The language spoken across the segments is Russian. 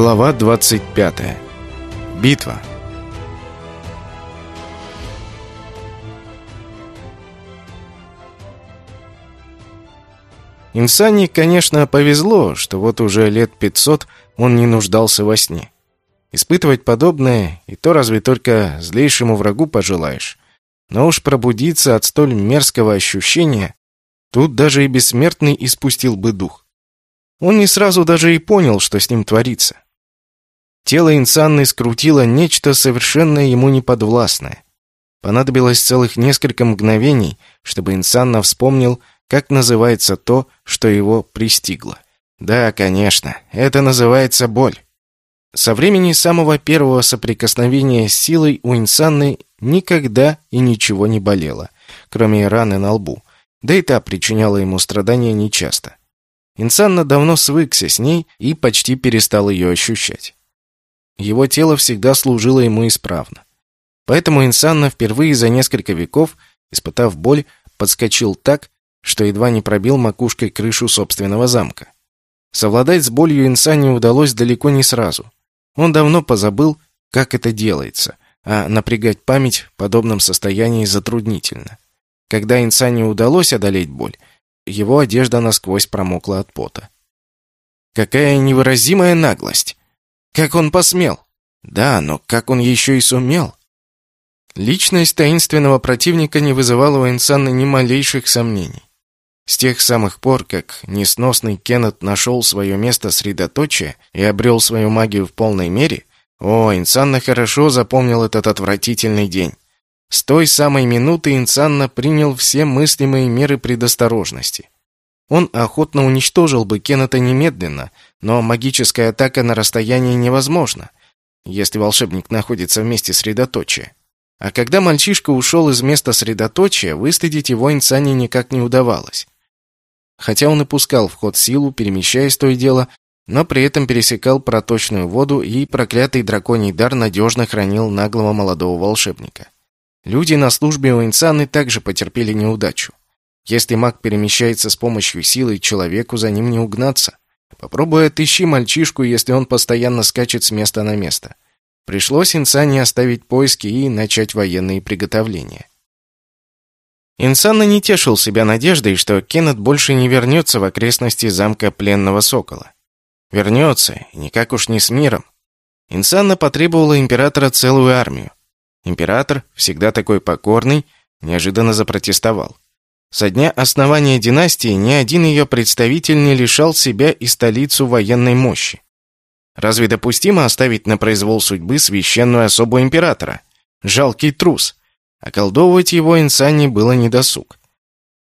Глава 25. Битва. Инсани, конечно, повезло, что вот уже лет 500 он не нуждался во сне. Испытывать подобное и то разве только злейшему врагу пожелаешь. Но уж пробудиться от столь мерзкого ощущения, тут даже и бессмертный испустил бы дух. Он не сразу даже и понял, что с ним творится. Тело Инсанны скрутило нечто совершенно ему неподвластное. Понадобилось целых несколько мгновений, чтобы Инсанна вспомнил, как называется то, что его пристигло. Да, конечно, это называется боль. Со времени самого первого соприкосновения с силой у Инсанны никогда и ничего не болело, кроме раны на лбу, да и та причиняла ему страдания нечасто. Инсанна давно свыкся с ней и почти перестал ее ощущать. Его тело всегда служило ему исправно. Поэтому Инсанна впервые за несколько веков, испытав боль, подскочил так, что едва не пробил макушкой крышу собственного замка. Совладать с болью Инсанне удалось далеко не сразу. Он давно позабыл, как это делается, а напрягать память в подобном состоянии затруднительно. Когда Инсане удалось одолеть боль, его одежда насквозь промокла от пота. Какая невыразимая наглость! Как он посмел? Да, но как он еще и сумел? Личность таинственного противника не вызывала у Инсана ни малейших сомнений. С тех самых пор, как несносный Кеннет нашел свое место средоточия и обрел свою магию в полной мере, о, Инсанна хорошо запомнил этот отвратительный день. С той самой минуты Инсанна принял все мыслимые меры предосторожности. Он охотно уничтожил бы Кеннета немедленно, но магическая атака на расстоянии невозможна, если волшебник находится в месте средоточия. А когда мальчишка ушел из места средоточия, выследить его Инсане никак не удавалось. Хотя он и пускал в ход силу, перемещаясь то и дело, но при этом пересекал проточную воду и проклятый драконий дар надежно хранил наглого молодого волшебника. Люди на службе у Инсаны также потерпели неудачу. Если маг перемещается с помощью силы, человеку за ним не угнаться. Попробуй отыщи мальчишку, если он постоянно скачет с места на место. Пришлось Инсане оставить поиски и начать военные приготовления. Инсанна не тешил себя надеждой, что Кеннет больше не вернется в окрестности замка пленного сокола. Вернется, никак уж не с миром. Инсанна потребовала императора целую армию. Император, всегда такой покорный, неожиданно запротестовал. Со дня основания династии ни один ее представитель не лишал себя и столицу военной мощи. Разве допустимо оставить на произвол судьбы священную особу императора? Жалкий трус. Околдовывать его Инсани было недосуг.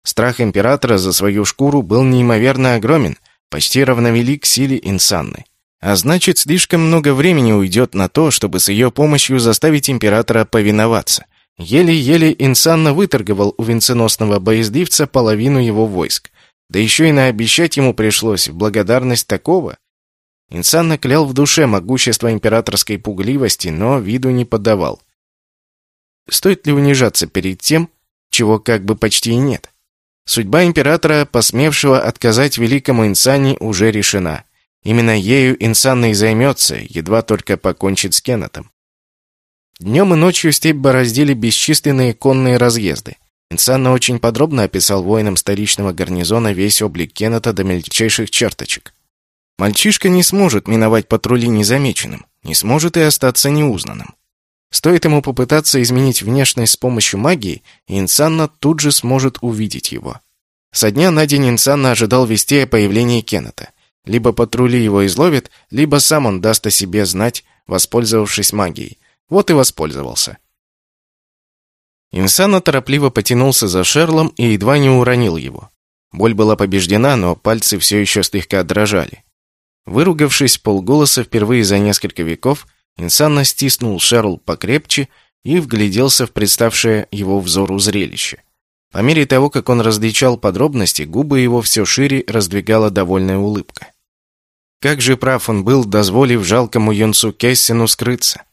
Страх императора за свою шкуру был неимоверно огромен, почти равновелик силе Инсанны. А значит, слишком много времени уйдет на то, чтобы с ее помощью заставить императора повиноваться. Еле-еле Инсанна выторговал у венценосного боездивца половину его войск. Да еще и наобещать ему пришлось в благодарность такого. Инсанна клял в душе могущество императорской пугливости, но виду не подавал. Стоит ли унижаться перед тем, чего как бы почти и нет? Судьба императора, посмевшего отказать великому Инсане, уже решена. Именно ею Инсанна и займется, едва только покончит с Кеннетом. Днем и ночью степь бороздили бесчисленные конные разъезды. Инсанна очень подробно описал воинам столичного гарнизона весь облик Кеннета до мельчайших черточек. Мальчишка не сможет миновать патрули незамеченным, не сможет и остаться неузнанным. Стоит ему попытаться изменить внешность с помощью магии, и Инсанна тут же сможет увидеть его. Со дня на день Инсанна ожидал вести о появлении Кеннета. Либо патрули его изловят, либо сам он даст о себе знать, воспользовавшись магией. Вот и воспользовался. Инсана торопливо потянулся за Шерлом и едва не уронил его. Боль была побеждена, но пальцы все еще слегка дрожали. Выругавшись полголоса впервые за несколько веков, Инсанна стиснул Шерл покрепче и вгляделся в представшее его взору зрелище. По мере того, как он различал подробности, губы его все шире раздвигала довольная улыбка. Как же прав он был, дозволив жалкому юнцу Кессину скрыться.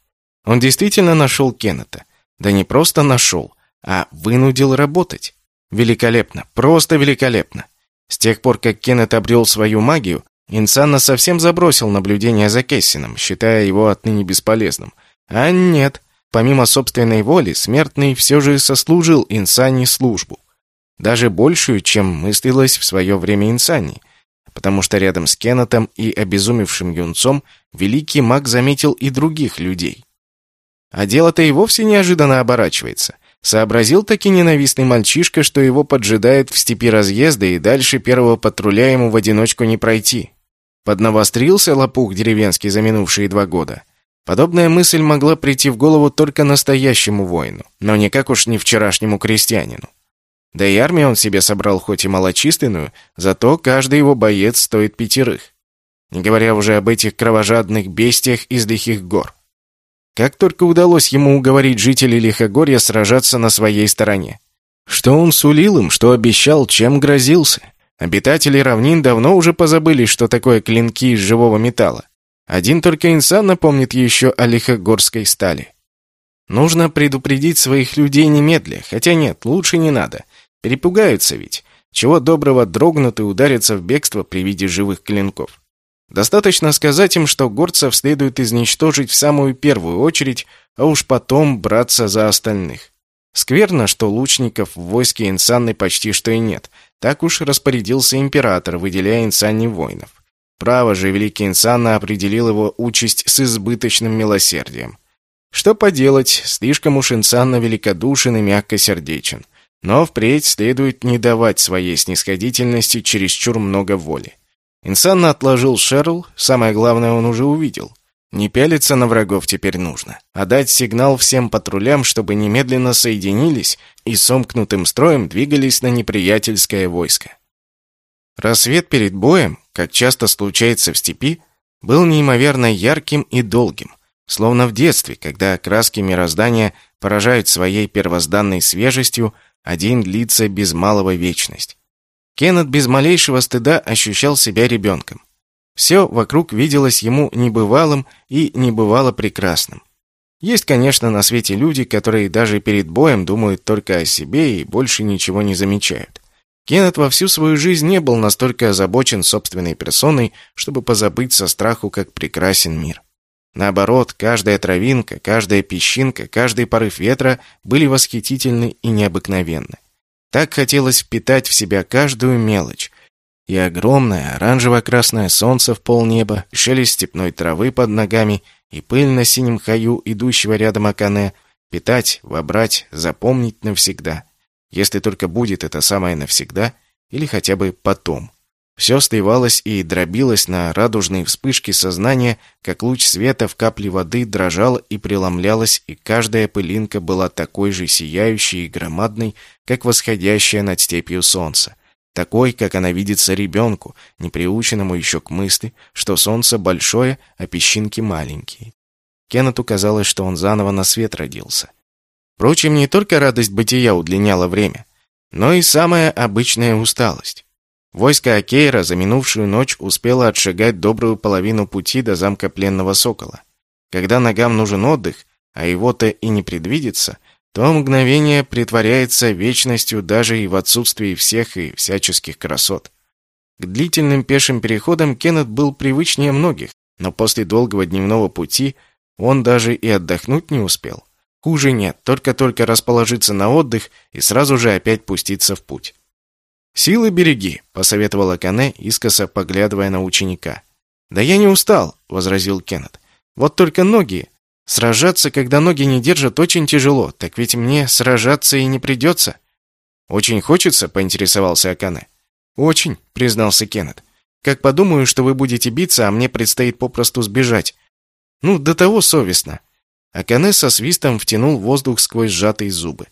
Он действительно нашел Кеннета. Да не просто нашел, а вынудил работать. Великолепно, просто великолепно. С тех пор, как Кеннет обрел свою магию, Инсанна совсем забросил наблюдение за Кессином, считая его отныне бесполезным. А нет, помимо собственной воли, смертный все же сослужил Инсанне службу. Даже большую, чем мыслилось в свое время Инсанни, потому что рядом с Кеннетом и обезумевшим юнцом великий маг заметил и других людей. А дело-то и вовсе неожиданно оборачивается. Сообразил таки ненавистный мальчишка, что его поджидают в степи разъезда, и дальше первого патруля ему в одиночку не пройти. Поднавострился лопух деревенский за минувшие два года. Подобная мысль могла прийти в голову только настоящему воину, но никак уж не вчерашнему крестьянину. Да и армию он себе собрал хоть и малочисленную, зато каждый его боец стоит пятерых. Не говоря уже об этих кровожадных бестиях из лихих гор. Как только удалось ему уговорить жителей Лихогорья сражаться на своей стороне. Что он сулил им, что обещал, чем грозился. Обитатели равнин давно уже позабыли, что такое клинки из живого металла. Один только инсан напомнит еще о лихогорской стали. Нужно предупредить своих людей немедля, хотя нет, лучше не надо. Перепугаются ведь. Чего доброго дрогнут и ударятся в бегство при виде живых клинков. Достаточно сказать им, что горцев следует изничтожить в самую первую очередь, а уж потом браться за остальных. Скверно, что лучников в войске Инсанны почти что и нет. Так уж распорядился император, выделяя Инсанне воинов. Право же, великий Инсанна определил его участь с избыточным милосердием. Что поделать, слишком уж Инсанна великодушен и мягкосердечен. Но впредь следует не давать своей снисходительности чересчур много воли. Инсанна отложил Шерл, самое главное он уже увидел. Не пялиться на врагов теперь нужно, а дать сигнал всем патрулям, чтобы немедленно соединились и сомкнутым строем двигались на неприятельское войско. Рассвет перед боем, как часто случается в степи, был неимоверно ярким и долгим, словно в детстве, когда краски мироздания поражают своей первозданной свежестью, один длится без малого вечность. Кеннет без малейшего стыда ощущал себя ребенком. Все вокруг виделось ему небывалым и небывало прекрасным. Есть, конечно, на свете люди, которые даже перед боем думают только о себе и больше ничего не замечают. Кеннет во всю свою жизнь не был настолько озабочен собственной персоной, чтобы позабыть со страху, как прекрасен мир. Наоборот, каждая травинка, каждая песчинка, каждый порыв ветра были восхитительны и необыкновенны. Так хотелось впитать в себя каждую мелочь. И огромное оранжево-красное солнце в полнеба, шелест степной травы под ногами, и пыль на синем хаю, идущего рядом Акане, питать, вобрать, запомнить навсегда. Если только будет это самое навсегда, или хотя бы потом. Все сливалось и дробилось на радужные вспышки сознания, как луч света в капле воды дрожал и преломлялось, и каждая пылинка была такой же сияющей и громадной, как восходящая над степью солнце. Такой, как она видится ребенку, неприученному еще к мысли, что солнце большое, а песчинки маленькие. Кеннету казалось, что он заново на свет родился. Впрочем, не только радость бытия удлиняла время, но и самая обычная усталость. Войско Акейра за минувшую ночь успело отшагать добрую половину пути до замка пленного сокола. Когда ногам нужен отдых, а его-то и не предвидится, то мгновение притворяется вечностью даже и в отсутствии всех и всяческих красот. К длительным пешим переходам Кеннет был привычнее многих, но после долгого дневного пути он даже и отдохнуть не успел. Хуже нет, только-только расположиться на отдых и сразу же опять пуститься в путь. «Силы береги», — посоветовала Кане, искоса поглядывая на ученика. «Да я не устал», — возразил Кеннет. «Вот только ноги. Сражаться, когда ноги не держат, очень тяжело. Так ведь мне сражаться и не придется». «Очень хочется?» — поинтересовался Акане. «Очень», — признался Кеннет. «Как подумаю, что вы будете биться, а мне предстоит попросту сбежать. Ну, до того совестно». Акане со свистом втянул воздух сквозь сжатые зубы.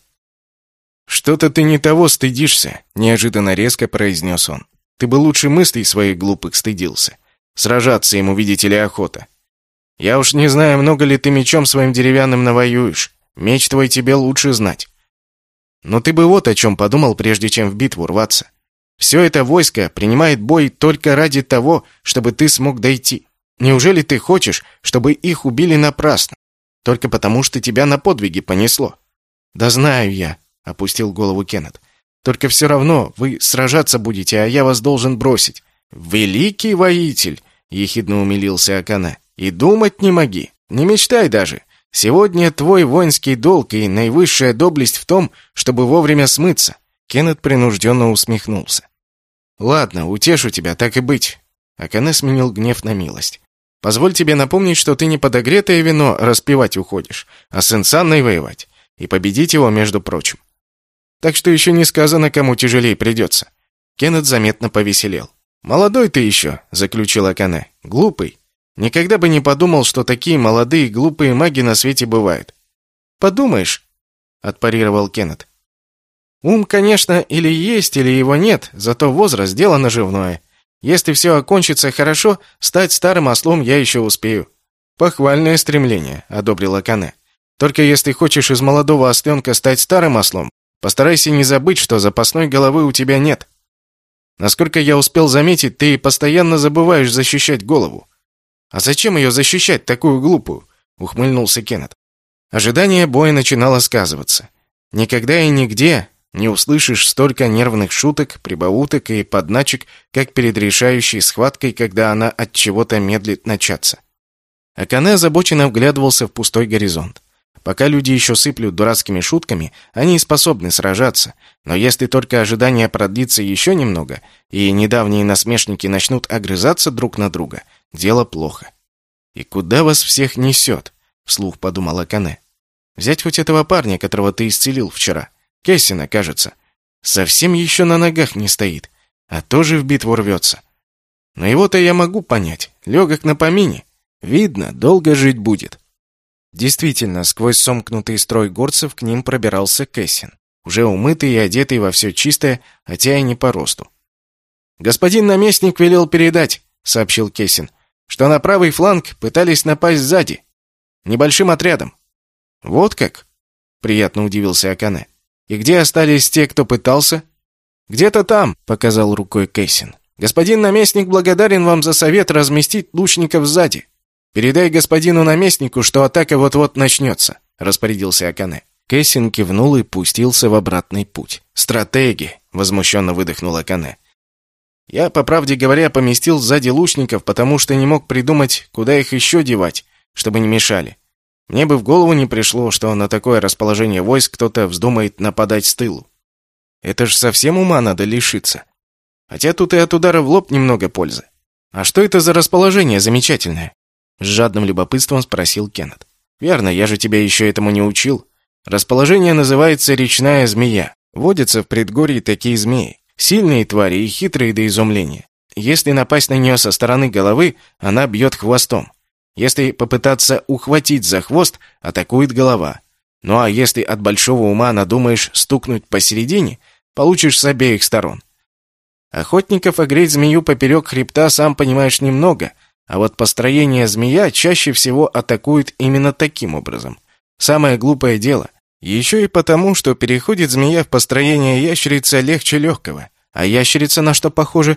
«Что-то ты не того стыдишься», — неожиданно резко произнес он. «Ты бы лучше мыслей своих глупых стыдился. Сражаться ему, видите ли, охота. Я уж не знаю, много ли ты мечом своим деревянным навоюешь. Меч твой тебе лучше знать. Но ты бы вот о чем подумал, прежде чем в битву рваться. Все это войско принимает бой только ради того, чтобы ты смог дойти. Неужели ты хочешь, чтобы их убили напрасно? Только потому, что тебя на подвиги понесло? Да знаю я, — опустил голову Кеннет. «Только все равно вы сражаться будете, а я вас должен бросить. «Великий воитель!» — ехидно умилился Акана. «И думать не моги, не мечтай даже. Сегодня твой воинский долг и наивысшая доблесть в том, чтобы вовремя смыться». Кеннет принужденно усмехнулся. «Ладно, утешу тебя, так и быть». Акане сменил гнев на милость. «Позволь тебе напомнить, что ты не подогретое вино распивать уходишь, а с инсанной воевать. И победить его, между прочим. Так что еще не сказано, кому тяжелее придется». Кеннет заметно повеселел. «Молодой ты еще», — заключил Акане. «Глупый. Никогда бы не подумал, что такие молодые глупые маги на свете бывают». «Подумаешь», — отпарировал Кеннет. «Ум, конечно, или есть, или его нет, зато возраст — дело наживное. Если все окончится хорошо, стать старым ослом я еще успею». «Похвальное стремление», — одобрил Акане. «Только если хочешь из молодого осленка стать старым ослом, постарайся не забыть, что запасной головы у тебя нет». Насколько я успел заметить, ты постоянно забываешь защищать голову. А зачем ее защищать, такую глупую? Ухмыльнулся Кеннет. Ожидание боя начинало сказываться. Никогда и нигде не услышишь столько нервных шуток, прибауток и подначек, как перед решающей схваткой, когда она от чего-то медлит начаться. Акане озабоченно вглядывался в пустой горизонт. Пока люди еще сыплют дурацкими шутками, они способны сражаться. Но если только ожидание продлится еще немного, и недавние насмешники начнут огрызаться друг на друга, дело плохо. «И куда вас всех несет?» — вслух подумала Кане. «Взять хоть этого парня, которого ты исцелил вчера. Кессина, кажется. Совсем еще на ногах не стоит, а тоже в битву рвется. Но его-то я могу понять. Легок на помине. Видно, долго жить будет. Действительно, сквозь сомкнутый строй горцев к ним пробирался Кэссин, уже умытый и одетый во все чистое, хотя и не по росту. «Господин наместник велел передать», — сообщил Кессин, «что на правый фланг пытались напасть сзади, небольшим отрядом». «Вот как?» — приятно удивился Акане. «И где остались те, кто пытался?» «Где-то там», — показал рукой Кэссин. «Господин наместник благодарен вам за совет разместить лучников сзади». «Передай господину наместнику, что атака вот-вот начнется», — распорядился Акане. Кэссин кивнул и пустился в обратный путь. «Стратеги!» — возмущенно выдохнул Акане. «Я, по правде говоря, поместил сзади лучников, потому что не мог придумать, куда их еще девать, чтобы не мешали. Мне бы в голову не пришло, что на такое расположение войск кто-то вздумает нападать с тылу. Это ж совсем ума надо лишиться. Хотя тут и от удара в лоб немного пользы. А что это за расположение замечательное? С жадным любопытством спросил Кеннет. «Верно, я же тебя еще этому не учил. Расположение называется речная змея. Водятся в предгорье такие змеи. Сильные твари и хитрые до изумления. Если напасть на нее со стороны головы, она бьет хвостом. Если попытаться ухватить за хвост, атакует голова. Ну а если от большого ума надумаешь стукнуть посередине, получишь с обеих сторон. Охотников огреть змею поперек хребта, сам понимаешь, немного, а вот построение змея чаще всего атакует именно таким образом. Самое глупое дело. Еще и потому, что переходит змея в построение ящерицы легче легкого. А ящерица на что похожа?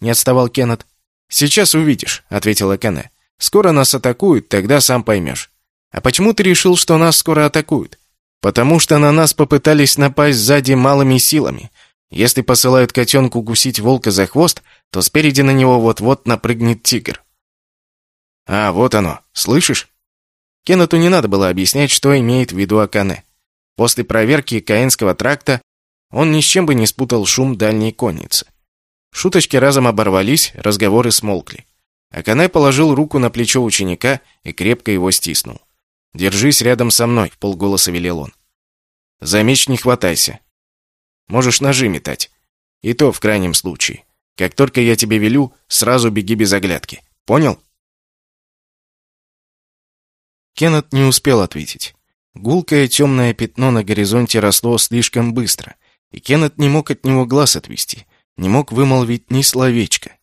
Не отставал Кеннет. «Сейчас увидишь», — ответила Кене. «Скоро нас атакуют, тогда сам поймешь». «А почему ты решил, что нас скоро атакуют?» «Потому что на нас попытались напасть сзади малыми силами. Если посылают котенку гусить волка за хвост, то спереди на него вот-вот напрыгнет тигр. «А, вот оно. Слышишь?» Кеннету не надо было объяснять, что имеет в виду Акане. После проверки Каинского тракта он ни с чем бы не спутал шум дальней конницы. Шуточки разом оборвались, разговоры смолкли. Акане положил руку на плечо ученика и крепко его стиснул. «Держись рядом со мной», — полголоса велел он. «За меч не хватайся. Можешь ножи метать. И то в крайнем случае. Как только я тебе велю, сразу беги без оглядки. Понял?» Кеннет не успел ответить. Гулкое темное пятно на горизонте росло слишком быстро, и Кеннет не мог от него глаз отвести, не мог вымолвить ни словечка.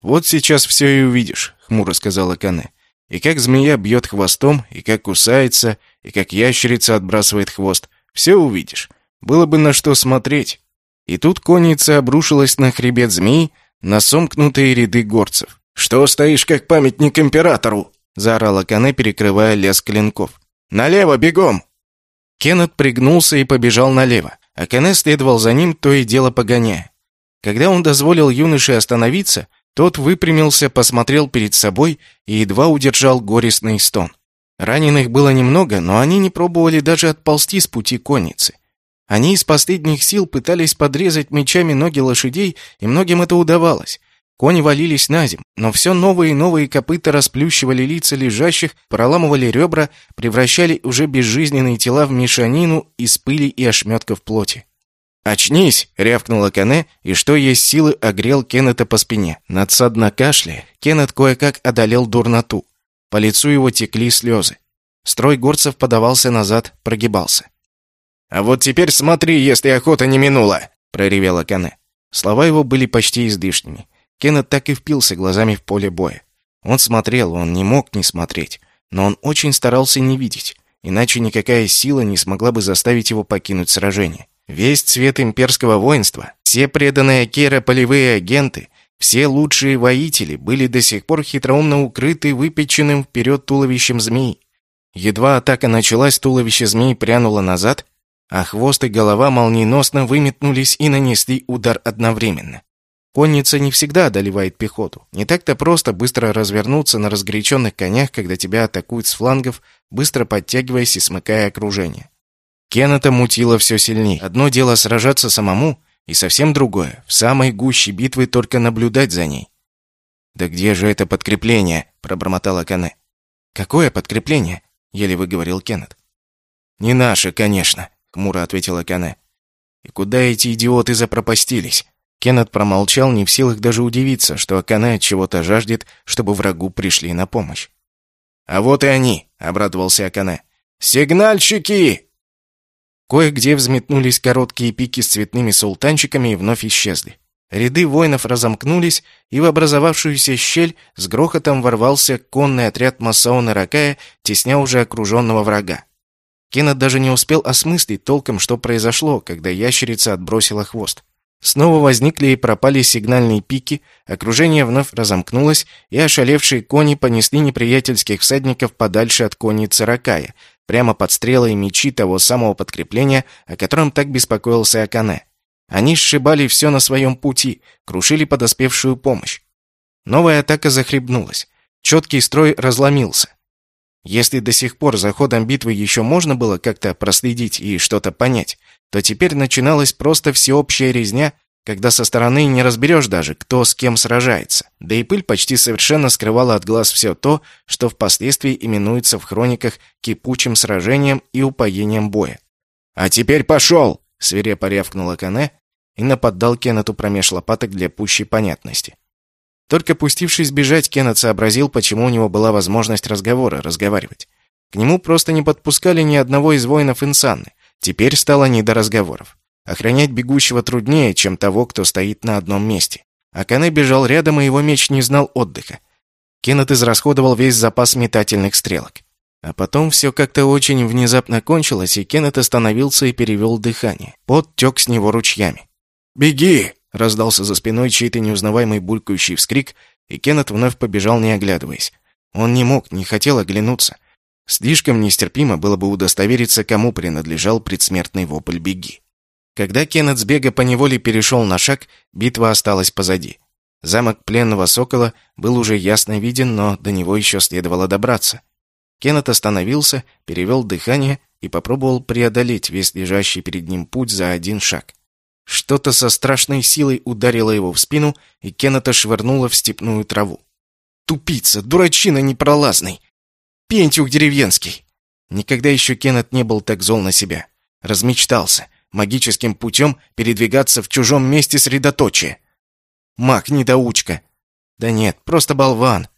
«Вот сейчас все и увидишь», — хмуро сказала Кане. «И как змея бьет хвостом, и как кусается, и как ящерица отбрасывает хвост. Все увидишь. Было бы на что смотреть». И тут конница обрушилась на хребет змей, на сомкнутые ряды горцев. «Что стоишь, как памятник императору?» Заорала Кане, перекрывая лес клинков. «Налево, бегом!» Кеннет пригнулся и побежал налево, а Кане следовал за ним, то и дело погоняя. Когда он дозволил юноше остановиться, тот выпрямился, посмотрел перед собой и едва удержал горестный стон. Раненых было немного, но они не пробовали даже отползти с пути конницы. Они из последних сил пытались подрезать мечами ноги лошадей, и многим это удавалось. Кони валились на земь, но все новые и новые копыта расплющивали лица лежащих, проламывали ребра, превращали уже безжизненные тела в мешанину из пыли и ошметков плоти. «Очнись!» — рявкнула Кане, и что есть силы огрел Кеннета по спине. Надсадно кашля, Кеннет кое-как одолел дурноту. По лицу его текли слезы. Строй горцев подавался назад, прогибался. «А вот теперь смотри, если охота не минула!» — проревела Кане. Слова его были почти издышными. Кеннет так и впился глазами в поле боя. Он смотрел, он не мог не смотреть, но он очень старался не видеть, иначе никакая сила не смогла бы заставить его покинуть сражение. Весь цвет имперского воинства, все преданные Кера полевые агенты, все лучшие воители были до сих пор хитроумно укрыты выпеченным вперед туловищем змеи. Едва атака началась, туловище змеи прянуло назад, а хвост и голова молниеносно выметнулись и нанесли удар одновременно. Конница не всегда одолевает пехоту. Не так-то просто быстро развернуться на разгоряченных конях, когда тебя атакуют с флангов, быстро подтягиваясь и смыкая окружение. Кеннета мутило все сильнее. Одно дело сражаться самому, и совсем другое — в самой гуще битвы только наблюдать за ней. «Да где же это подкрепление?» — пробормотала Кане. «Какое подкрепление?» — еле выговорил Кеннет. «Не наше, конечно», — хмуро ответила Кане. «И куда эти идиоты запропастились?» Кеннет промолчал, не в силах даже удивиться, что Акане чего-то жаждет, чтобы врагу пришли на помощь. «А вот и они!» — обрадовался Акане. «Сигнальщики!» Кое-где взметнулись короткие пики с цветными султанчиками и вновь исчезли. Ряды воинов разомкнулись, и в образовавшуюся щель с грохотом ворвался конный отряд Масаона Ракая, тесня уже окруженного врага. Кеннет даже не успел осмыслить толком, что произошло, когда ящерица отбросила хвост. Снова возникли и пропали сигнальные пики, окружение вновь разомкнулось, и ошалевшие кони понесли неприятельских всадников подальше от конницы Ракая, прямо под стрелы и мечи того самого подкрепления, о котором так беспокоился Акане. Они сшибали все на своем пути, крушили подоспевшую помощь. Новая атака захлебнулась. Четкий строй разломился. Если до сих пор за ходом битвы еще можно было как-то проследить и что-то понять, то теперь начиналась просто всеобщая резня, когда со стороны не разберешь даже, кто с кем сражается. Да и пыль почти совершенно скрывала от глаз все то, что впоследствии именуется в хрониках кипучим сражением и упоением боя. «А теперь пошел!» — свирепо рявкнула Кане и наподдал Кеннету промеж лопаток для пущей понятности. Только пустившись бежать, Кеннет сообразил, почему у него была возможность разговора, разговаривать. К нему просто не подпускали ни одного из воинов Инсанны. Теперь стало не до разговоров. Охранять бегущего труднее, чем того, кто стоит на одном месте. А Кане бежал рядом, и его меч не знал отдыха. Кеннет израсходовал весь запас метательных стрелок. А потом все как-то очень внезапно кончилось, и Кеннет остановился и перевел дыхание. Пот тек с него ручьями. «Беги!» — раздался за спиной чей-то неузнаваемый булькающий вскрик, и Кеннет вновь побежал, не оглядываясь. Он не мог, не хотел оглянуться. Слишком нестерпимо было бы удостовериться, кому принадлежал предсмертный вопль «Беги». Когда Кеннет с бега поневоле перешел на шаг, битва осталась позади. Замок пленного сокола был уже ясно виден, но до него еще следовало добраться. Кеннет остановился, перевел дыхание и попробовал преодолеть весь лежащий перед ним путь за один шаг. Что-то со страшной силой ударило его в спину, и Кеннета швырнуло в степную траву. «Тупица! Дурачина непролазный! Пентюх деревенский!» Никогда еще Кеннет не был так зол на себя. Размечтался магическим путем передвигаться в чужом месте средоточия. Маг-недоучка. Да нет, просто болван.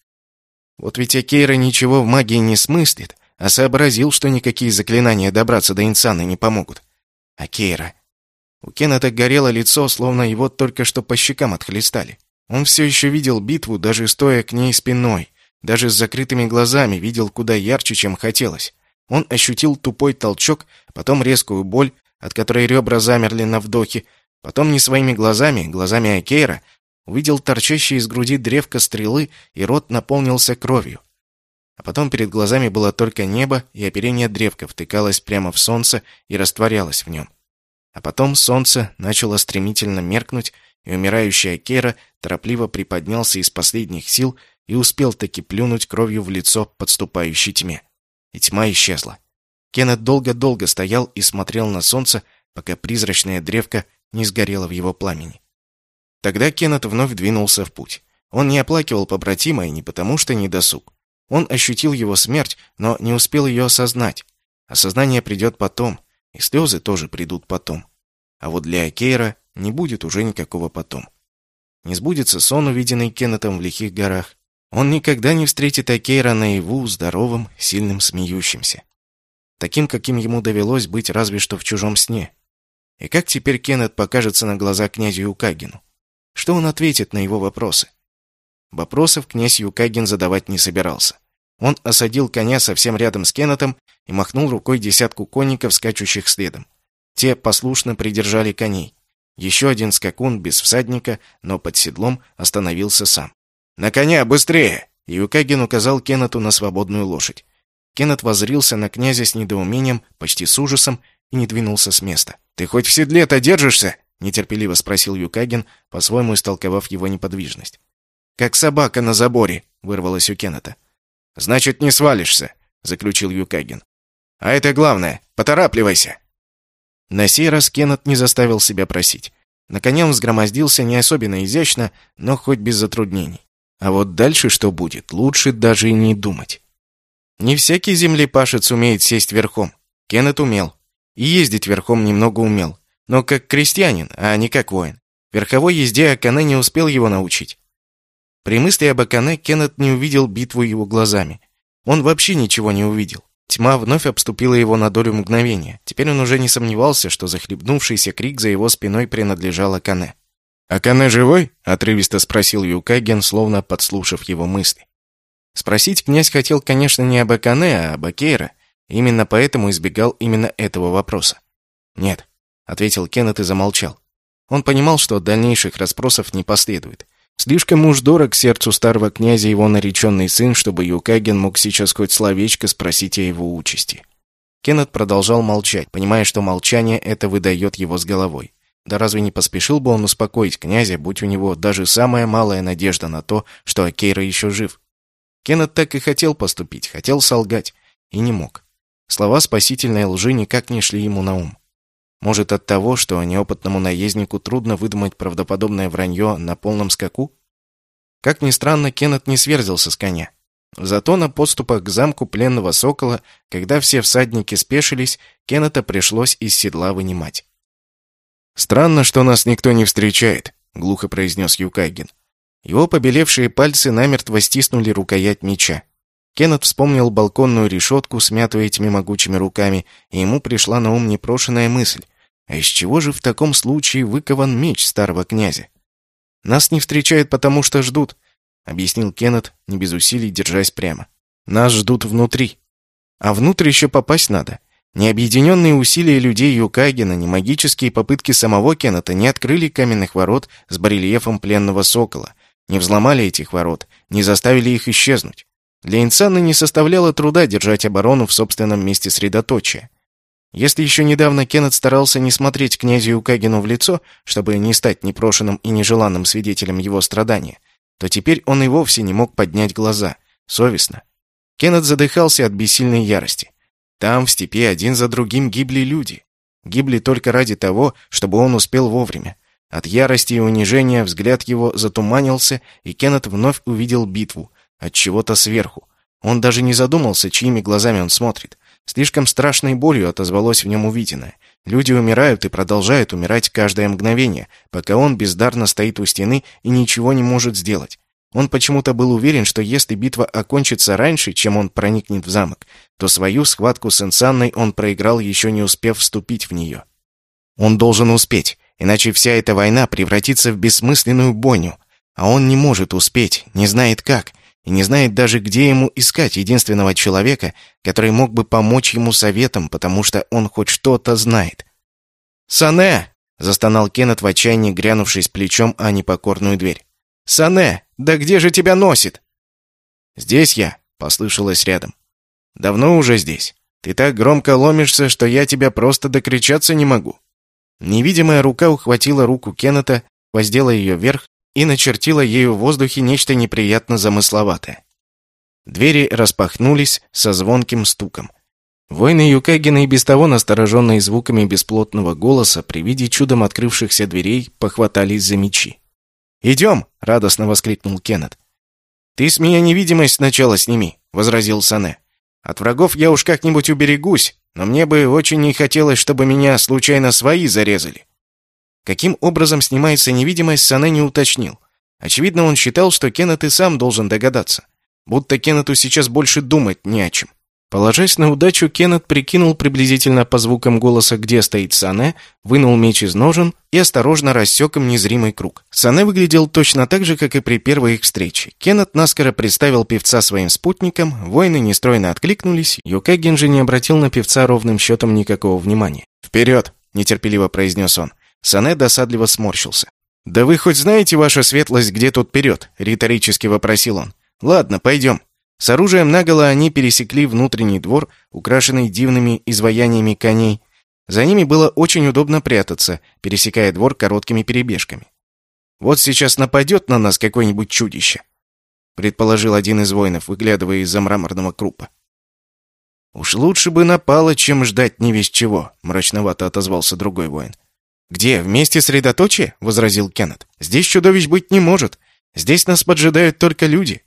Вот ведь Акейра ничего в магии не смыслит, а сообразил, что никакие заклинания добраться до Инсаны не помогут. Акейра. У Кеннета горело лицо, словно его только что по щекам отхлестали. Он все еще видел битву, даже стоя к ней спиной. Даже с закрытыми глазами видел куда ярче, чем хотелось. Он ощутил тупой толчок, потом резкую боль, от которой ребра замерли на вдохе, потом не своими глазами, глазами Акейра, увидел торчащие из груди древко стрелы, и рот наполнился кровью. А потом перед глазами было только небо, и оперение древка втыкалось прямо в солнце и растворялось в нем. А потом солнце начало стремительно меркнуть, и умирающий Акера торопливо приподнялся из последних сил и успел таки плюнуть кровью в лицо подступающей тьме. И тьма исчезла. Кеннет долго-долго стоял и смотрел на солнце, пока призрачная древка не сгорела в его пламени. Тогда Кеннет вновь двинулся в путь. Он не оплакивал побратима и не потому, что не досуг. Он ощутил его смерть, но не успел ее осознать. Осознание придет потом, и слезы тоже придут потом. А вот для Акейра не будет уже никакого потом. Не сбудется сон, увиденный Кеннетом в лихих горах. Он никогда не встретит Акейра наяву, здоровым, сильным, смеющимся. Таким, каким ему довелось быть разве что в чужом сне. И как теперь Кеннет покажется на глаза князю Юкагину? Что он ответит на его вопросы? Вопросов князь Юкагин задавать не собирался. Он осадил коня совсем рядом с Кеннетом и махнул рукой десятку конников, скачущих следом. Те послушно придержали коней. Еще один скакун без всадника, но под седлом остановился сам. «На коня, быстрее!» Юкагин указал Кеннету на свободную лошадь. Кеннет воззрился на князя с недоумением, почти с ужасом, и не двинулся с места. «Ты хоть в седле-то держишься?» — нетерпеливо спросил Юкагин, по-своему истолковав его неподвижность. «Как собака на заборе», — вырвалось у Кеннета. «Значит, не свалишься», — заключил Юкагин. «А это главное. Поторапливайся!» На сей раз Кеннет не заставил себя просить. На коне он взгромоздился не особенно изящно, но хоть без затруднений. А вот дальше что будет, лучше даже и не думать. Не всякий землепашец умеет сесть верхом. Кеннет умел. И ездить верхом немного умел. Но как крестьянин, а не как воин. Верховой езде Акане не успел его научить. При мысли об Акане Кеннет не увидел битву его глазами. Он вообще ничего не увидел. Тьма вновь обступила его на долю мгновения. Теперь он уже не сомневался, что захлебнувшийся крик за его спиной принадлежал Акане. «Акане живой?» — отрывисто спросил Юкаген, словно подслушав его мысли. Спросить князь хотел, конечно, не об Акане, а об Акейра. Именно поэтому избегал именно этого вопроса. «Нет», — ответил Кеннет и замолчал. Он понимал, что дальнейших расспросов не последует. Слишком уж дорог сердцу старого князя его нареченный сын, чтобы Юкаген мог сейчас хоть словечко спросить о его участи. Кеннет продолжал молчать, понимая, что молчание это выдает его с головой. Да разве не поспешил бы он успокоить князя, будь у него даже самая малая надежда на то, что Акейра еще жив? Кеннет так и хотел поступить, хотел солгать, и не мог. Слова спасительной лжи никак не шли ему на ум. Может, от того, что неопытному наезднику трудно выдумать правдоподобное вранье на полном скаку? Как ни странно, Кеннет не сверзился с коня. Зато на подступах к замку пленного сокола, когда все всадники спешились, Кеннета пришлось из седла вынимать. «Странно, что нас никто не встречает», — глухо произнес Юкайгин. Его побелевшие пальцы намертво стиснули рукоять меча. Кеннет вспомнил балконную решетку, смятую этими могучими руками, и ему пришла на ум непрошенная мысль. А из чего же в таком случае выкован меч старого князя? «Нас не встречают, потому что ждут», — объяснил Кеннет, не без усилий держась прямо. «Нас ждут внутри. А внутрь еще попасть надо. Ни объединенные усилия людей Юкагена, ни магические попытки самого Кеннета не открыли каменных ворот с барельефом пленного сокола, не взломали этих ворот, не заставили их исчезнуть. Для Инсана не составляло труда держать оборону в собственном месте средоточия. Если еще недавно Кеннет старался не смотреть князю Юкагину в лицо, чтобы не стать непрошенным и нежеланным свидетелем его страдания, то теперь он и вовсе не мог поднять глаза. Совестно. Кеннет задыхался от бессильной ярости. Там, в степи, один за другим гибли люди. Гибли только ради того, чтобы он успел вовремя. От ярости и унижения взгляд его затуманился, и Кеннет вновь увидел битву, от чего-то сверху. Он даже не задумался, чьими глазами он смотрит. Слишком страшной болью отозвалось в нем увиденное. Люди умирают и продолжают умирать каждое мгновение, пока он бездарно стоит у стены и ничего не может сделать. Он почему-то был уверен, что если битва окончится раньше, чем он проникнет в замок, то свою схватку с Инсанной он проиграл, еще не успев вступить в нее. Он должен успеть, иначе вся эта война превратится в бессмысленную бойню. А он не может успеть, не знает как, и не знает даже, где ему искать единственного человека, который мог бы помочь ему советом, потому что он хоть что-то знает. «Сане!» — застонал Кеннет в отчаянии, грянувшись плечом о непокорную дверь. «Сане! Да где же тебя носит?» «Здесь я», — послышалось рядом. «Давно уже здесь. Ты так громко ломишься, что я тебя просто докричаться не могу». Невидимая рука ухватила руку Кеннета воздела ее вверх и начертила ею в воздухе нечто неприятно замысловатое. Двери распахнулись со звонким стуком. Воины Юкагина и без того настороженные звуками бесплотного голоса при виде чудом открывшихся дверей похватались за мечи. «Идем!» — радостно воскликнул Кеннет. «Ты с меня невидимость сначала сними», — возразил Сане. «От врагов я уж как-нибудь уберегусь, но мне бы очень не хотелось, чтобы меня случайно свои зарезали». Каким образом снимается невидимость, Сане не уточнил. Очевидно, он считал, что Кеннет и сам должен догадаться. Будто Кеннету сейчас больше думать не о чем. Положась на удачу, Кеннет прикинул приблизительно по звукам голоса, где стоит Сане, вынул меч из ножен и осторожно рассек им незримый круг. Сане выглядел точно так же, как и при первой их встрече. Кеннет наскоро представил певца своим спутникам, воины нестройно откликнулись, Юкагин же не обратил на певца ровным счетом никакого внимания. «Вперед!» — нетерпеливо произнес он. Сане досадливо сморщился. «Да вы хоть знаете, ваша светлость, где тут вперед?» — риторически вопросил он. «Ладно, пойдем». С оружием наголо они пересекли внутренний двор, украшенный дивными изваяниями коней. За ними было очень удобно прятаться, пересекая двор короткими перебежками. «Вот сейчас нападет на нас какое-нибудь чудище», — предположил один из воинов, выглядывая из-за мраморного крупа. «Уж лучше бы напало, чем ждать не весь чего», — мрачновато отозвался другой воин. «Где? В месте средоточия?» — возразил Кеннет. «Здесь чудовищ быть не может. Здесь нас поджидают только люди».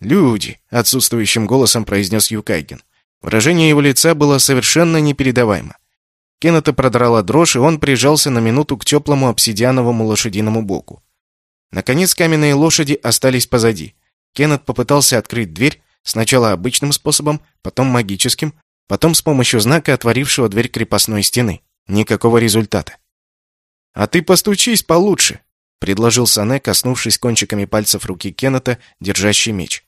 «Люди», — отсутствующим голосом произнес Юкайген. Выражение его лица было совершенно непередаваемо. Кеннета продрала дрожь, и он прижался на минуту к теплому обсидиановому лошадиному боку. Наконец каменные лошади остались позади. Кеннет попытался открыть дверь, сначала обычным способом, потом магическим, потом с помощью знака, отворившего дверь крепостной стены. Никакого результата. «А ты постучись получше», — предложил Сане, коснувшись кончиками пальцев руки Кеннета, держащий меч.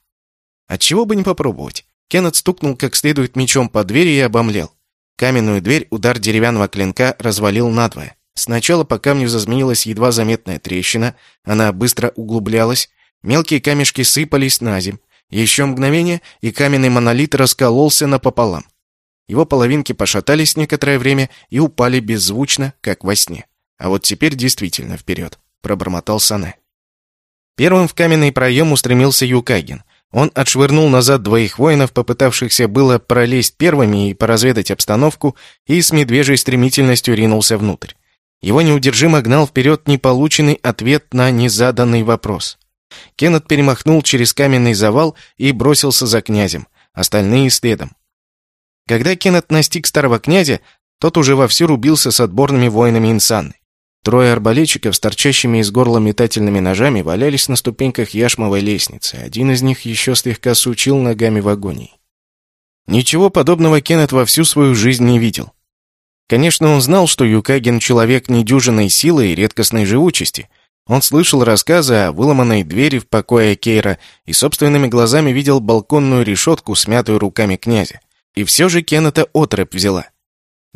«Отчего бы не попробовать?» Кеннет стукнул как следует мечом по двери и обомлел. Каменную дверь удар деревянного клинка развалил надвое. Сначала по камню зазмеилась едва заметная трещина, она быстро углублялась, мелкие камешки сыпались на земь. Еще мгновение, и каменный монолит раскололся напополам. Его половинки пошатались некоторое время и упали беззвучно, как во сне. А вот теперь действительно вперед, пробормотал Сане. Первым в каменный проем устремился Юкагин. Он отшвырнул назад двоих воинов, попытавшихся было пролезть первыми и поразведать обстановку, и с медвежьей стремительностью ринулся внутрь. Его неудержимо гнал вперед неполученный ответ на незаданный вопрос. Кеннет перемахнул через каменный завал и бросился за князем, остальные следом. Когда Кеннет настиг старого князя, тот уже вовсю рубился с отборными воинами Инсанны. Трое арбалетчиков с торчащими из горла метательными ножами валялись на ступеньках яшмовой лестницы. Один из них еще слегка сучил ногами в агонии. Ничего подобного Кеннет во всю свою жизнь не видел. Конечно, он знал, что Юкаген человек недюжинной силы и редкостной живучести. Он слышал рассказы о выломанной двери в покое Кейра и собственными глазами видел балконную решетку, смятую руками князя. И все же Кеннета отрыв взяла.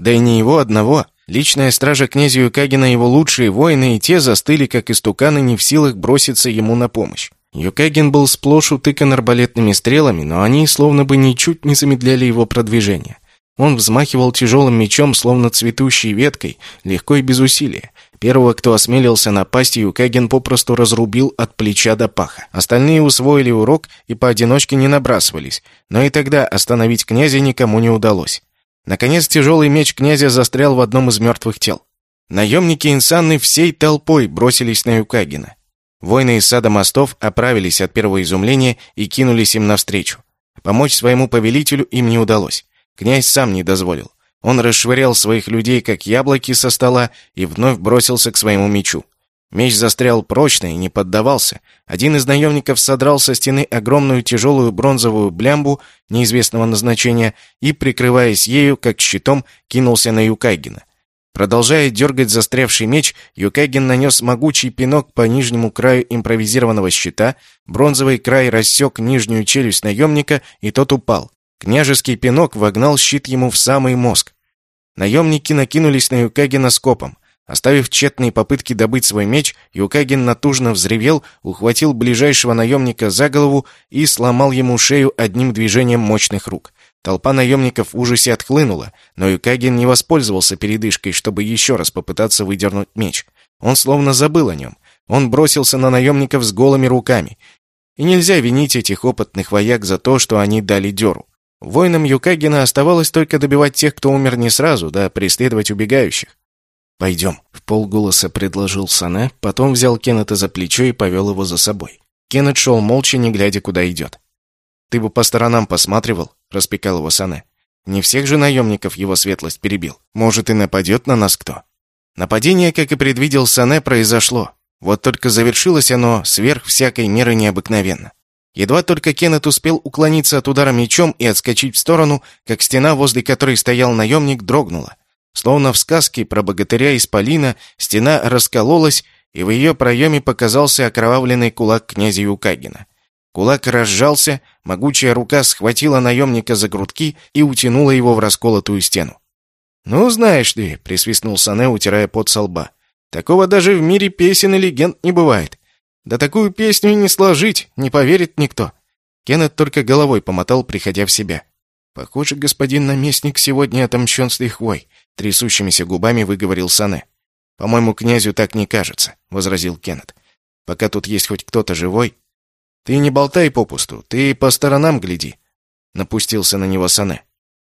Да и не его одного — Личная стража Юкагина и его лучшие воины и те застыли, как истуканы, не в силах броситься ему на помощь. Юкагин был сплошь утыкан арбалетными стрелами, но они словно бы ничуть не замедляли его продвижение. Он взмахивал тяжелым мечом, словно цветущей веткой, легко и без усилия. Первого, кто осмелился напасть, Юкагин попросту разрубил от плеча до паха. Остальные усвоили урок и поодиночке не набрасывались, но и тогда остановить князя никому не удалось. Наконец тяжелый меч князя застрял в одном из мертвых тел. Наемники Инсанны всей толпой бросились на Юкагина. Воины из сада мостов оправились от первого изумления и кинулись им навстречу. Помочь своему повелителю им не удалось. Князь сам не дозволил. Он расшвырял своих людей, как яблоки со стола, и вновь бросился к своему мечу. Меч застрял прочно и не поддавался. Один из наемников содрал со стены огромную тяжелую бронзовую блямбу неизвестного назначения и, прикрываясь ею, как щитом, кинулся на Юкайгина. Продолжая дергать застрявший меч, Юкайгин нанес могучий пинок по нижнему краю импровизированного щита, бронзовый край рассек нижнюю челюсть наемника, и тот упал. Княжеский пинок вогнал щит ему в самый мозг. Наемники накинулись на Юкагина скопом. Оставив тщетные попытки добыть свой меч, Юкагин натужно взревел, ухватил ближайшего наемника за голову и сломал ему шею одним движением мощных рук. Толпа наемников в ужасе отхлынула, но Юкагин не воспользовался передышкой, чтобы еще раз попытаться выдернуть меч. Он словно забыл о нем. Он бросился на наемников с голыми руками. И нельзя винить этих опытных вояк за то, что они дали дёру. Воинам Юкагина оставалось только добивать тех, кто умер не сразу, да преследовать убегающих. «Пойдем», — в полголоса предложил Сане, потом взял Кеннета за плечо и повел его за собой. Кеннет шел молча, не глядя, куда идет. «Ты бы по сторонам посматривал», — распекал его Сане. «Не всех же наемников его светлость перебил. Может, и нападет на нас кто?» Нападение, как и предвидел Сане, произошло. Вот только завершилось оно сверх всякой меры необыкновенно. Едва только Кеннет успел уклониться от удара мечом и отскочить в сторону, как стена, возле которой стоял наемник, дрогнула. Словно в сказке про богатыря из Полина, стена раскололась, и в ее проеме показался окровавленный кулак князя Юкагина. Кулак разжался, могучая рука схватила наемника за грудки и утянула его в расколотую стену. «Ну, знаешь ты», — присвистнул Сане, утирая пот со лба, «такого даже в мире песен и легенд не бывает. Да такую песню и не сложить, не поверит никто». Кеннет только головой помотал, приходя в себя. «Похоже, господин наместник сегодня отомщен с лихвой», — трясущимися губами выговорил Сане. «По-моему, князю так не кажется», — возразил Кеннет. «Пока тут есть хоть кто-то живой...» «Ты не болтай попусту, ты по сторонам гляди», — напустился на него Сане.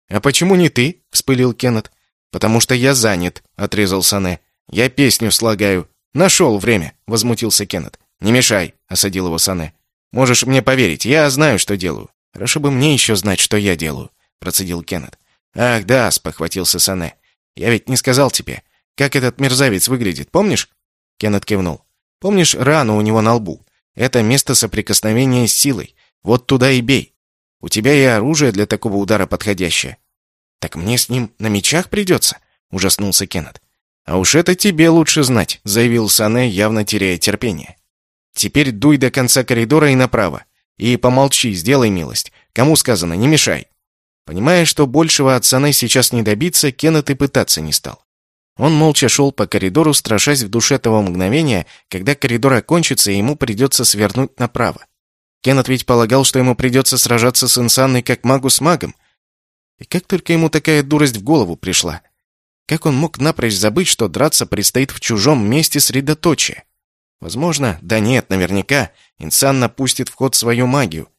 «А почему не ты?» — вспылил Кеннет. «Потому что я занят», — отрезал Сане. «Я песню слагаю». «Нашел время», — возмутился Кеннет. «Не мешай», — осадил его Сане. «Можешь мне поверить, я знаю, что делаю». «Хорошо бы мне еще знать, что я делаю», — процедил Кеннет. «Ах, да», — спохватился Сане. «Я ведь не сказал тебе, как этот мерзавец выглядит, помнишь?» Кеннет кивнул. «Помнишь рану у него на лбу? Это место соприкосновения с силой. Вот туда и бей. У тебя и оружие для такого удара подходящее. «Так мне с ним на мечах придется?» — ужаснулся Кеннет. «А уж это тебе лучше знать», — заявил Сане, явно теряя терпение. «Теперь дуй до конца коридора и направо. И помолчи, сделай милость. Кому сказано, не мешай». Понимая, что большего от Сане сейчас не добиться, Кеннет и пытаться не стал. Он молча шел по коридору, страшась в душе того мгновения, когда коридор окончится, и ему придется свернуть направо. Кеннет ведь полагал, что ему придется сражаться с Инсанной как магу с магом, и как только ему такая дурость в голову пришла? Как он мог напрочь забыть, что драться предстоит в чужом месте средоточия? Возможно, да нет, наверняка, Инсан напустит в ход свою магию.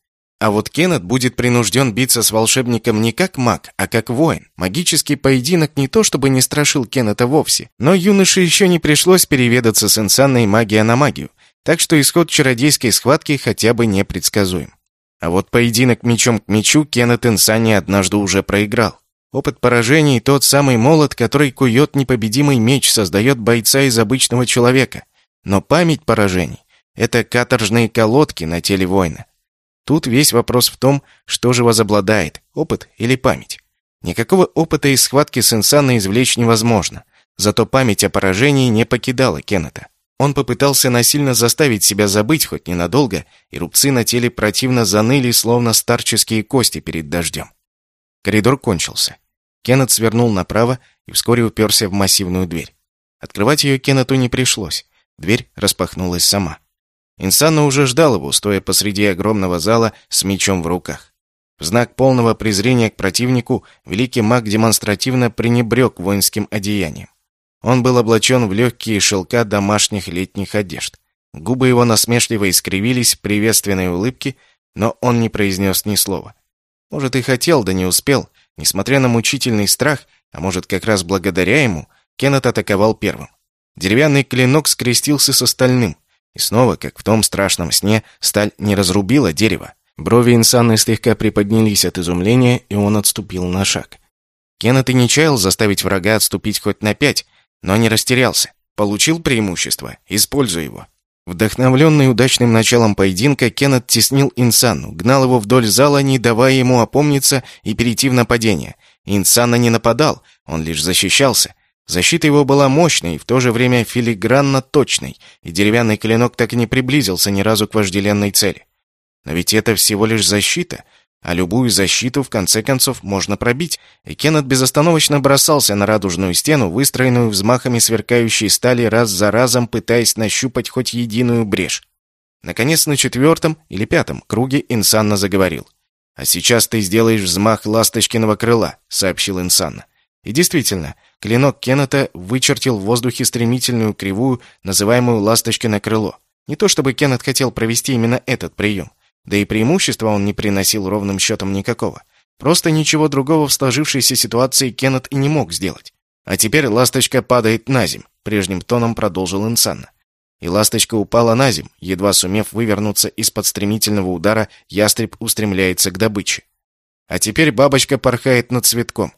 А вот Кеннет будет принужден биться с волшебником не как маг, а как воин. Магический поединок не то чтобы не страшил Кеннета вовсе, но юноше еще не пришлось переведаться с Инсанной магия на магию, так что исход чародейской схватки хотя бы непредсказуем. А вот поединок мечом к мечу Кеннет Инсани однажды уже проиграл. Опыт поражений — тот самый молот, который кует непобедимый меч, создает бойца из обычного человека. Но память поражений — это каторжные колодки на теле воина. Тут весь вопрос в том, что же возобладает — опыт или память. Никакого опыта из схватки с Инсаной извлечь невозможно, зато память о поражении не покидала Кеннета. Он попытался насильно заставить себя забыть хоть ненадолго, и рубцы на теле противно заныли, словно старческие кости перед дождем. Коридор кончился. Кеннет свернул направо и вскоре уперся в массивную дверь. Открывать ее Кеннету не пришлось. Дверь распахнулась сама. Инсанна уже ждал его, стоя посреди огромного зала с мечом в руках. В знак полного презрения к противнику великий маг демонстративно пренебрег воинским одеянием. Он был облачен в легкие шелка домашних летних одежд. Губы его насмешливо искривились в приветственной улыбке, но он не произнес ни слова. Может, и хотел, да не успел. Несмотря на мучительный страх, а может, как раз благодаря ему, Кеннет атаковал первым. Деревянный клинок скрестился с остальным. И снова, как в том страшном сне, сталь не разрубила дерево. Брови Инсаны слегка приподнялись от изумления, и он отступил на шаг. Кеннет и не чаял заставить врага отступить хоть на пять, но не растерялся. Получил преимущество, используй его. Вдохновленный удачным началом поединка, Кеннет теснил Инсану, гнал его вдоль зала, не давая ему опомниться и перейти в нападение. Инсана не нападал, он лишь защищался. Защита его была мощной в то же время филигранно точной, и деревянный клинок так и не приблизился ни разу к вожделенной цели. Но ведь это всего лишь защита — а любую защиту, в конце концов, можно пробить. И Кеннет безостановочно бросался на радужную стену, выстроенную взмахами сверкающей стали, раз за разом пытаясь нащупать хоть единую брешь. Наконец, на четвертом или пятом круге Инсанна заговорил. «А сейчас ты сделаешь взмах ласточкиного крыла», — сообщил Инсанна. И действительно, клинок Кеннета вычертил в воздухе стремительную кривую, называемую «ласточкино крыло». Не то чтобы Кеннет хотел провести именно этот прием. Да и преимущества он не приносил ровным счетом никакого. Просто ничего другого в сложившейся ситуации Кеннет и не мог сделать. А теперь ласточка падает на земь, прежним тоном продолжил Инсанна. И ласточка упала на земь, едва сумев вывернуться из-под стремительного удара, ястреб устремляется к добыче. А теперь бабочка порхает над цветком.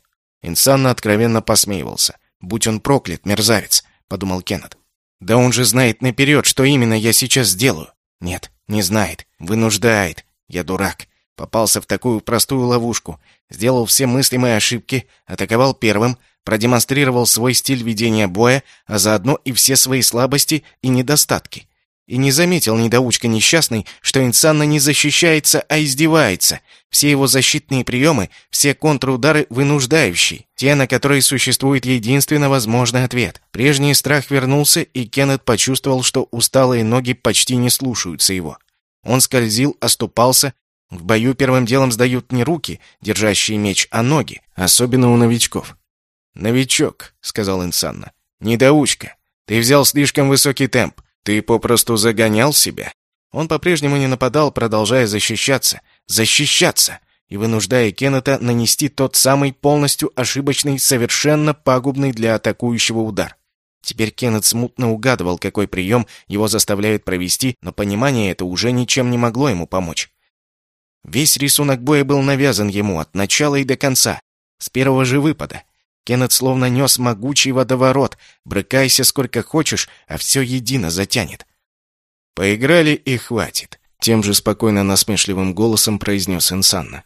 Инсанна откровенно посмеивался. «Будь он проклят, мерзавец», — подумал Кеннет. «Да он же знает наперед, что именно я сейчас сделаю». «Нет, не знает. Вынуждает. Я дурак. Попался в такую простую ловушку. Сделал все мыслимые ошибки, атаковал первым, продемонстрировал свой стиль ведения боя, а заодно и все свои слабости и недостатки. И не заметил недоучка несчастный, что Инсанна не защищается, а издевается. Все его защитные приемы, все контрудары вынуждающие, те, на которые существует единственно возможный ответ. Прежний страх вернулся, и Кеннет почувствовал, что усталые ноги почти не слушаются его. Он скользил, оступался. В бою первым делом сдают не руки, держащие меч, а ноги, особенно у новичков. «Новичок», — сказал Инсанна. «Недоучка. Ты взял слишком высокий темп. Ты попросту загонял себя». Он по-прежнему не нападал, продолжая защищаться. Защищаться! И вынуждая Кеннета нанести тот самый полностью ошибочный, совершенно пагубный для атакующего удар. Теперь Кеннет смутно угадывал, какой прием его заставляют провести, но понимание это уже ничем не могло ему помочь. Весь рисунок боя был навязан ему от начала и до конца, с первого же выпада. Кеннет словно нес могучий водоворот. Брыкайся сколько хочешь, а все едино затянет. «Поиграли и хватит», — тем же спокойно насмешливым голосом произнес Инсанна.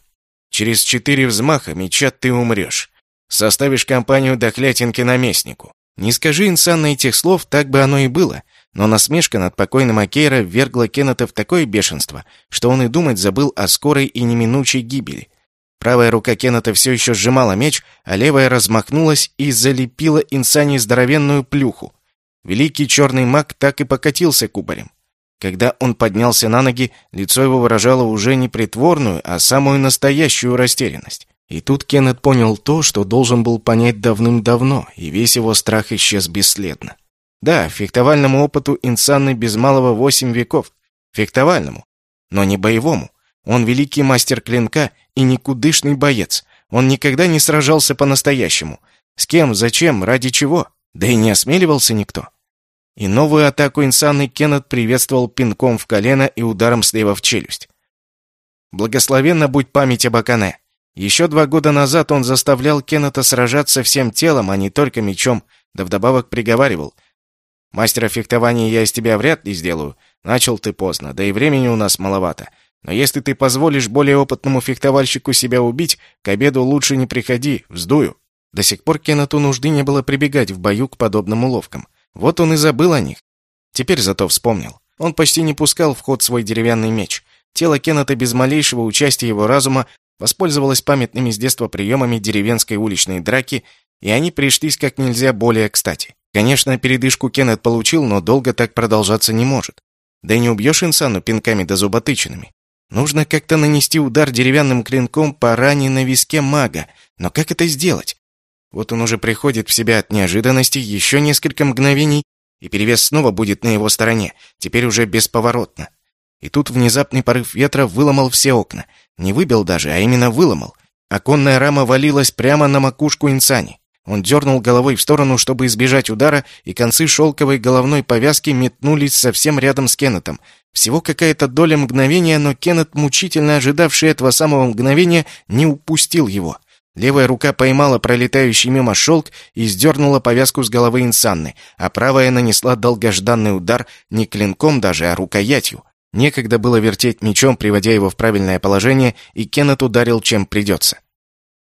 «Через четыре взмаха меча ты умрешь. Составишь компанию дохлятинки наместнику». Не скажи Инсанна этих слов, так бы оно и было. Но насмешка над покойным Акейра ввергла Кеннета в такое бешенство, что он и думать забыл о скорой и неминучей гибели. Правая рука Кеннета все еще сжимала меч, а левая размахнулась и залепила Инсане здоровенную плюху. Великий черный маг так и покатился кубарем. Когда он поднялся на ноги, лицо его выражало уже не притворную, а самую настоящую растерянность. И тут Кеннет понял то, что должен был понять давным-давно, и весь его страх исчез бесследно. Да, фехтовальному опыту Инсанны без малого восемь веков. Фехтовальному, но не боевому. Он великий мастер клинка и никудышный боец. Он никогда не сражался по-настоящему. С кем, зачем, ради чего? Да и не осмеливался никто. И новую атаку Инсаны Кеннет приветствовал пинком в колено и ударом слева в челюсть. Благословенно будь память об Акане. Еще два года назад он заставлял Кеннета сражаться всем телом, а не только мечом, да вдобавок приговаривал. «Мастера фехтования я из тебя вряд ли сделаю. Начал ты поздно, да и времени у нас маловато. Но если ты позволишь более опытному фехтовальщику себя убить, к обеду лучше не приходи, вздую». До сих пор Кеннету нужды не было прибегать в бою к подобным уловкам. Вот он и забыл о них. Теперь зато вспомнил. Он почти не пускал в ход свой деревянный меч. Тело Кеннета без малейшего участия его разума воспользовалось памятными с детства приемами деревенской уличной драки, и они пришлись как нельзя более кстати. Конечно, передышку Кеннет получил, но долго так продолжаться не может. Да и не убьешь инсану пинками да зуботычинами. Нужно как-то нанести удар деревянным клинком по ране на виске мага. Но как это сделать? Вот он уже приходит в себя от неожиданности, еще несколько мгновений, и перевес снова будет на его стороне, теперь уже бесповоротно. И тут внезапный порыв ветра выломал все окна. Не выбил даже, а именно выломал. Оконная рама валилась прямо на макушку Инсани. Он дернул головой в сторону, чтобы избежать удара, и концы шелковой головной повязки метнулись совсем рядом с Кеннетом. Всего какая-то доля мгновения, но Кеннет, мучительно ожидавший этого самого мгновения, не упустил его. Левая рука поймала пролетающий мимо шелк и сдернула повязку с головы Инсанны, а правая нанесла долгожданный удар не клинком даже, а рукоятью. Некогда было вертеть мечом, приводя его в правильное положение, и Кеннет ударил чем придется.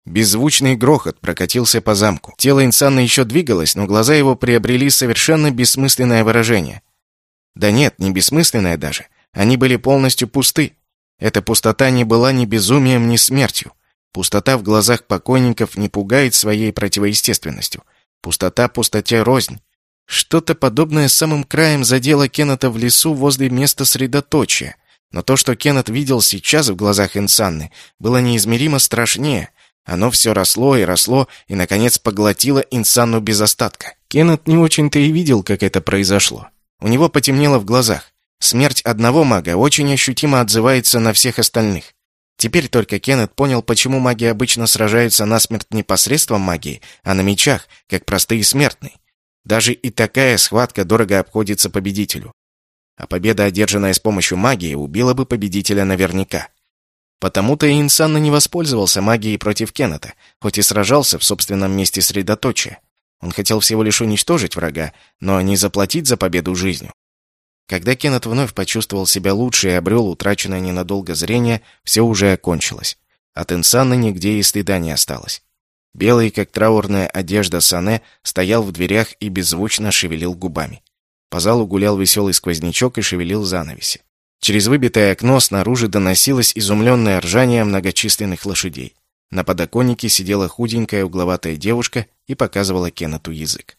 Беззвучный грохот прокатился по замку. Тело Инсанна еще двигалось, но глаза его приобрели совершенно бессмысленное выражение. Да нет, не бессмысленное даже. Они были полностью пусты. Эта пустота не была ни безумием, ни смертью. Пустота в глазах покойников не пугает своей противоестественностью. Пустота пустоте рознь. Что-то подобное самым краем задело Кеннета в лесу возле места средоточия. Но то, что Кеннет видел сейчас в глазах Инсанны, было неизмеримо страшнее — оно все росло и росло, и, наконец, поглотило Инсанну без остатка. Кеннет не очень-то и видел, как это произошло. У него потемнело в глазах. Смерть одного мага очень ощутимо отзывается на всех остальных. Теперь только Кеннет понял, почему маги обычно сражаются насмерть не посредством магии, а на мечах, как простые смертные. Даже и такая схватка дорого обходится победителю. А победа, одержанная с помощью магии, убила бы победителя наверняка. Потому-то и Инсанна не воспользовался магией против Кеннета, хоть и сражался в собственном месте средоточия. Он хотел всего лишь уничтожить врага, но не заплатить за победу жизнью. Когда Кеннет вновь почувствовал себя лучше и обрел утраченное ненадолго зрение, все уже окончилось. От Инсанны нигде и стыда не осталось. Белый, как траурная одежда Сане, стоял в дверях и беззвучно шевелил губами. По залу гулял веселый сквознячок и шевелил занавеси. Через выбитое окно снаружи доносилось изумленное ржание многочисленных лошадей. На подоконнике сидела худенькая угловатая девушка и показывала Кеннету язык.